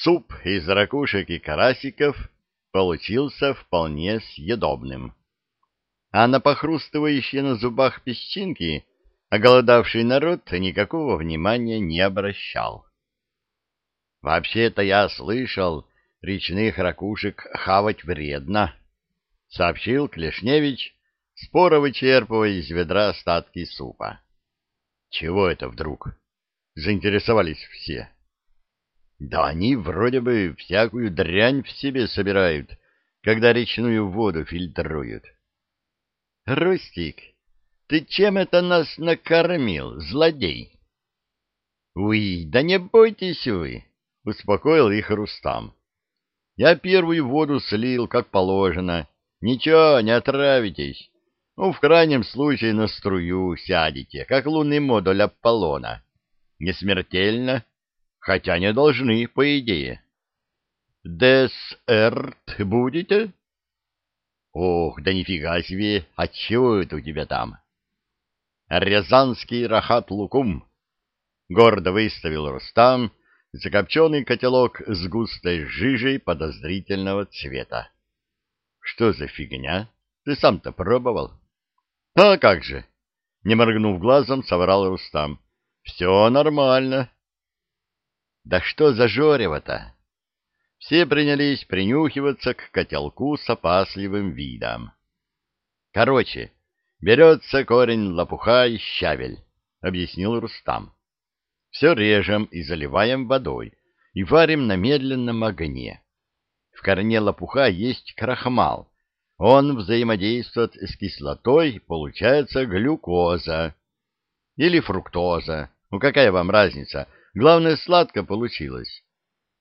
Суп из ракушек и карасиков получился вполне съедобным. А на похрустывающие на зубах песчинки оголодавший народ никакого внимания не обращал. «Вообще-то я слышал, речных ракушек хавать вредно», — сообщил Клешневич, споро вычерпывая из ведра остатки супа. «Чего это вдруг?» — заинтересовались все. «Да они вроде бы всякую дрянь в себе собирают, когда речную воду фильтруют». «Рустик, ты чем это нас накормил, злодей?» «Уй, да не бойтесь вы!» — успокоил их Рустам. «Я первую воду слил, как положено. Ничего, не отравитесь. Ну, в крайнем случае на струю сядете, как лунный модуль Аполлона. Не смертельно, хотя не должны, по идее. Десерт будете? Ох, да нифига себе, а чего это у тебя там? Рязанский рахат-лукум. Гордо выставил Рустам закопченный котелок с густой жижей подозрительного цвета. Что за фигня? Ты сам-то пробовал? — А как же? — не моргнув глазом, соврал Рустам. — Все нормально. — Да что за жорево-то? Все принялись принюхиваться к котелку с опасливым видом. — Короче, берется корень лопуха и щавель, — объяснил Рустам. — Все режем и заливаем водой, и варим на медленном огне. В корне лопуха есть крахмал, он взаимодействует с кислотой, получается глюкоза или фруктоза. Ну, какая вам разница? Главное, сладко получилось.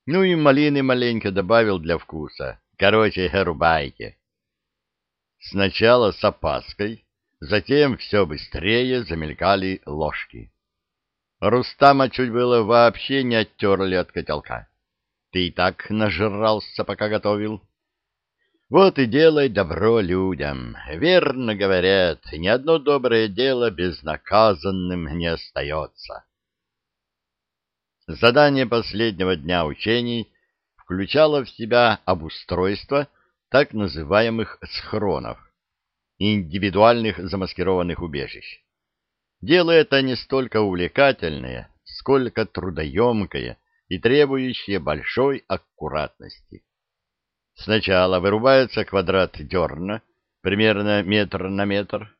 Ну и малины маленько добавил для вкуса. Короче, рубайте. Сначала с опаской, затем все быстрее замелькали ложки. Рустама чуть было вообще не оттерли от котелка. Ты и так нажрался, пока готовил. Вот и делай добро людям. Верно говорят, ни одно доброе дело безнаказанным не остается. Задание последнего дня учений включало в себя обустройство так называемых схронов, индивидуальных замаскированных убежищ. Дело это не столько увлекательное, сколько трудоемкое и требующее большой аккуратности. Сначала вырубается квадрат дерна, примерно метр на метр.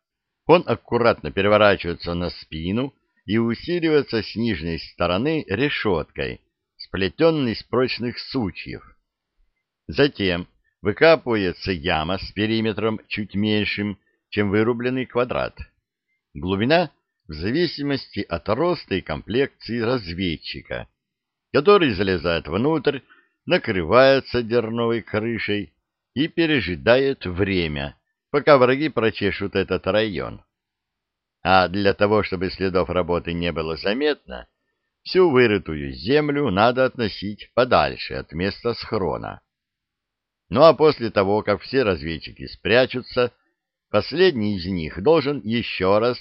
Он аккуратно переворачивается на спину и усиливается с нижней стороны решеткой, сплетенной из прочных сучьев. Затем выкапывается яма с периметром чуть меньшим, чем вырубленный квадрат. Глубина в зависимости от роста и комплекции разведчика, который залезает внутрь накрывается дерновой крышей и пережидает время, пока враги прочешут этот район. А для того, чтобы следов работы не было заметно, всю вырытую землю надо относить подальше от места схрона. Ну а после того, как все разведчики спрячутся, последний из них должен еще раз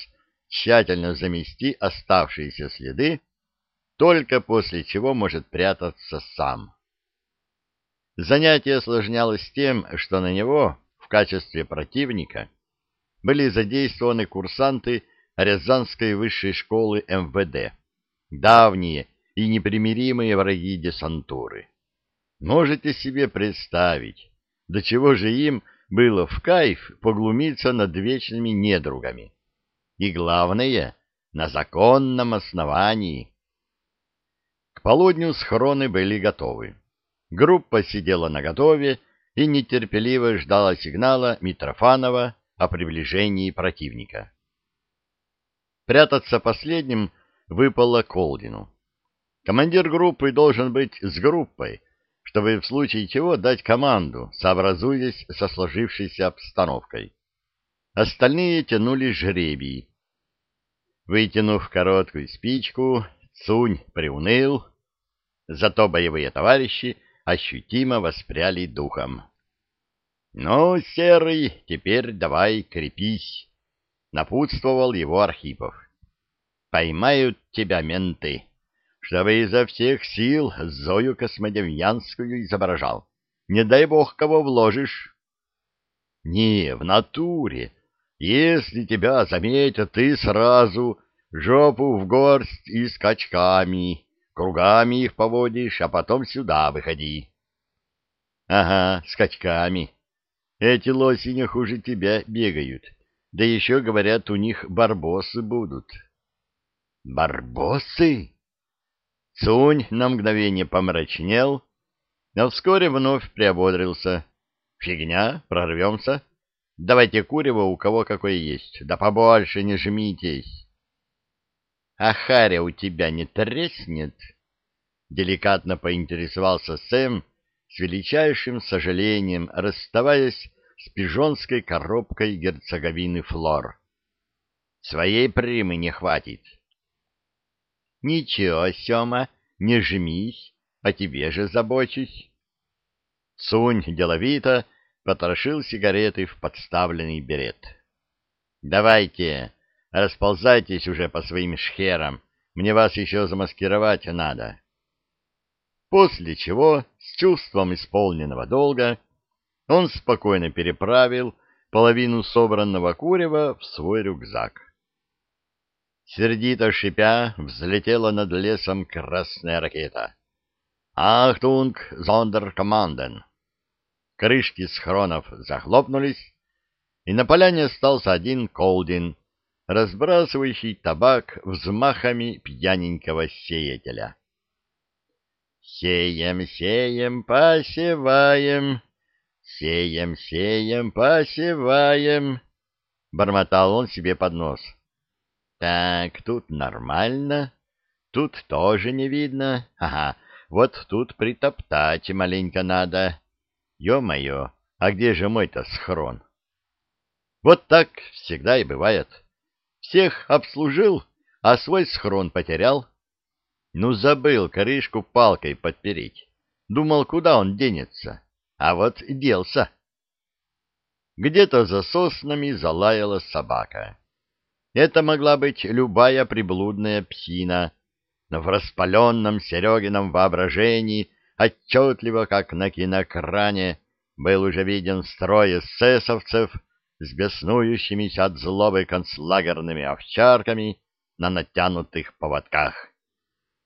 тщательно замести оставшиеся следы, только после чего может прятаться сам. Занятие осложнялось тем, что на него в качестве противника были задействованы курсанты Рязанской высшей школы МВД, давние и непримиримые враги десантуры. Можете себе представить, до чего же им было в кайф поглумиться над вечными недругами. И главное, на законном основании. К полудню схроны были готовы. Группа сидела наготове и нетерпеливо ждала сигнала Митрофанова о приближении противника. Прятаться последним выпало Колдину. Командир группы должен быть с группой, чтобы в случае чего дать команду, сообразуясь со сложившейся обстановкой. Остальные тянули жребий. Вытянув короткую спичку, Цунь приуныл, зато боевые товарищи ощутимо воспряли духом. — Ну, Серый, теперь давай крепись, — напутствовал его Архипов. — Поймают тебя менты. чтобы изо всех сил Зою Космодемьянскую изображал. Не дай бог, кого вложишь. Не, в натуре. Если тебя заметят, ты сразу жопу в горсть и скачками, кругами их поводишь, а потом сюда выходи. Ага, скачками. Эти лоси не хуже тебя бегают. Да еще, говорят, у них барбосы будут. Барбосы? Цунь на мгновение помрачнел, но вскоре вновь приободрился. Фигня, прорвемся. Давайте курево, у кого какое есть. Да побольше не жмитесь. А харя у тебя не треснет? Деликатно поинтересовался Сэм, с величайшим сожалением расставаясь с пижонской коробкой герцоговины Флор. Своей примы не хватит. Ничего, Сёма, не жмись, о тебе же забочусь. Цунь деловито потрошил сигареты в подставленный берет. «Давайте, расползайтесь уже по своим шхерам, мне вас еще замаскировать надо». После чего, с чувством исполненного долга, он спокойно переправил половину собранного курева в свой рюкзак. Сердито шипя, взлетела над лесом красная ракета. «Achtung, Sonderkommanden!» крышки схронов захлопнулись, и на поляне остался один колдин, разбрасывающий табак взмахами пьяненького сеятеля. «Сеем, сеем, посеваем, сеем, сеем, посеваем», — бормотал он себе под нос. «Так, тут нормально, тут тоже не видно, ага, вот тут притоптать маленько надо». Ё-моё, а где же мой-то схрон? Вот так всегда и бывает. Всех обслужил, а свой схрон потерял. Ну, забыл крышку палкой подпереть. Думал, куда он денется. А вот делся. Где-то за соснами залаяла собака. Это могла быть любая приблудная псина, но в распаленном Серегином воображении отчетливо, как на кинокране, был уже виден строй эсэсовцев с беснующимися от злобы концлагерными овчарками на натянутых поводках.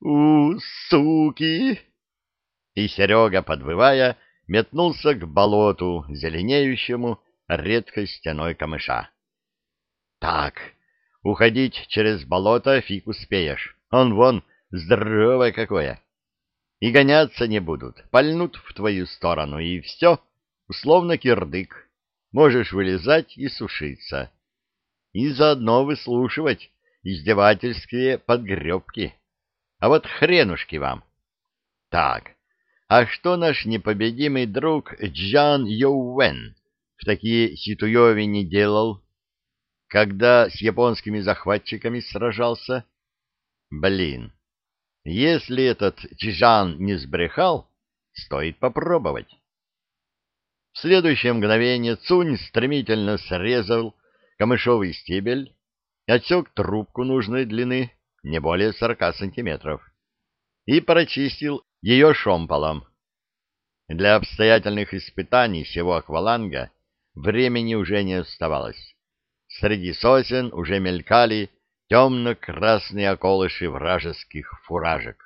«У, суки!» И Серега, подвывая, метнулся к болоту, зеленеющему редкой стеной камыша. «Так, уходить через болото фиг успеешь. Он вон здоровое какое!» и гоняться не будут, пальнут в твою сторону, и все, условно кирдык. Можешь вылезать и сушиться. И заодно выслушивать издевательские подгребки. А вот хренушки вам. Так, а что наш непобедимый друг Джан Йоуэн в такие ситуеве не делал, когда с японскими захватчиками сражался? Блин, если этот Чижан не сбрехал, стоит попробовать. В следующее мгновение Цунь стремительно срезал камышовый стебель отсек трубку нужной длины, не более сорока сантиметров, и прочистил ее шомполом. Для обстоятельных испытаний всего акваланга времени уже не оставалось. Среди сосен уже мелькали темно-красные околыши вражеских фуражек.